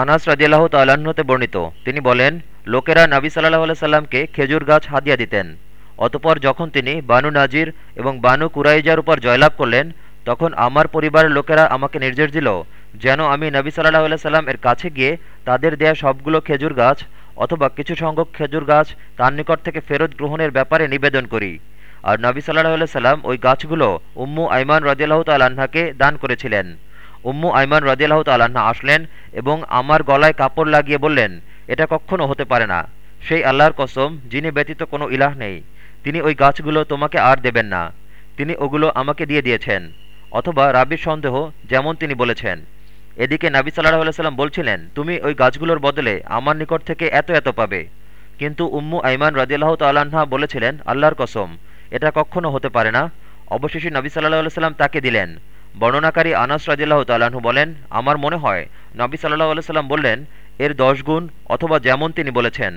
আনাস রাজিয়াল্লাহ তাল্লাহ্নতে বর্ণিত। তিনি বলেন, লোকেরা নাবি সাল্লাহ সাল্লামকে খেজুর গাছ হাদিয়া দিতেন। অতপর যখন তিনি বানু নাজির এবং বানু কুরাইজার উপর জয়লাভ করলেন, তখন আমার পরিবারের লোকেরা আমাকে নির্দেশ দিল, যেন আমি নবী সাল্লাহ সাল্লাম এর কাছে গিয়ে তাদের দেয়া সবগুলো খেজুর গাছ অথবা কিছু সংখ্যক খেজুর গাছ তার নিকট থেকে ফেরত গ্রহণের ব্যাপারে নিবেদন করি। আর নবী সাল্লাহ সাল্লাম ওই গাছগুলো উম্মু আইমান রদিয়াল্লাহ তাল্লাহাকে দান করেছিলেন। উম্মু আইমান রদিয়াল্লাহ তাল্লাহা আসলেন এবং আমার গলায় কাপড় লাগিয়ে বললেন, এটা কখনও হতে পারে না। সেই আল্লাহর কসম, যিনি ব্যতীত কোনো ইলাহ নেই। তিনি ওই গাছগুলো তোমাকে আর দেবেন না। তিনি ওগুলো আমাকে দিয়ে দিয়েছেন। অথবা রাবির সন্দেহ, যেমন তিনি বলেছেন। এদিকে নাবি সাল্লাহ সাল্লাম বলছিলেন, তুমি ওই গাছগুলোর বদলে আমার নিকট থেকে এত এত পাবে। কিন্তু উম্মু আইমান রাজিয়াল্লাহ তাল্লাহা বলেছিলেন, আল্লাহর কসম, এটা কখনও হতে পারে না। অবশেষে নবী সাল্লাহ সাল্লাম তাকে দিলেন। বর্ণনাকারী আনাস রাজিল্লাহ তালাহু বলেন, আমার মনে হয় নবী সাল্লাহ সাল্লাম বললেন, এর দশ গুণ অথবা যেমন তিনি বলেছেন।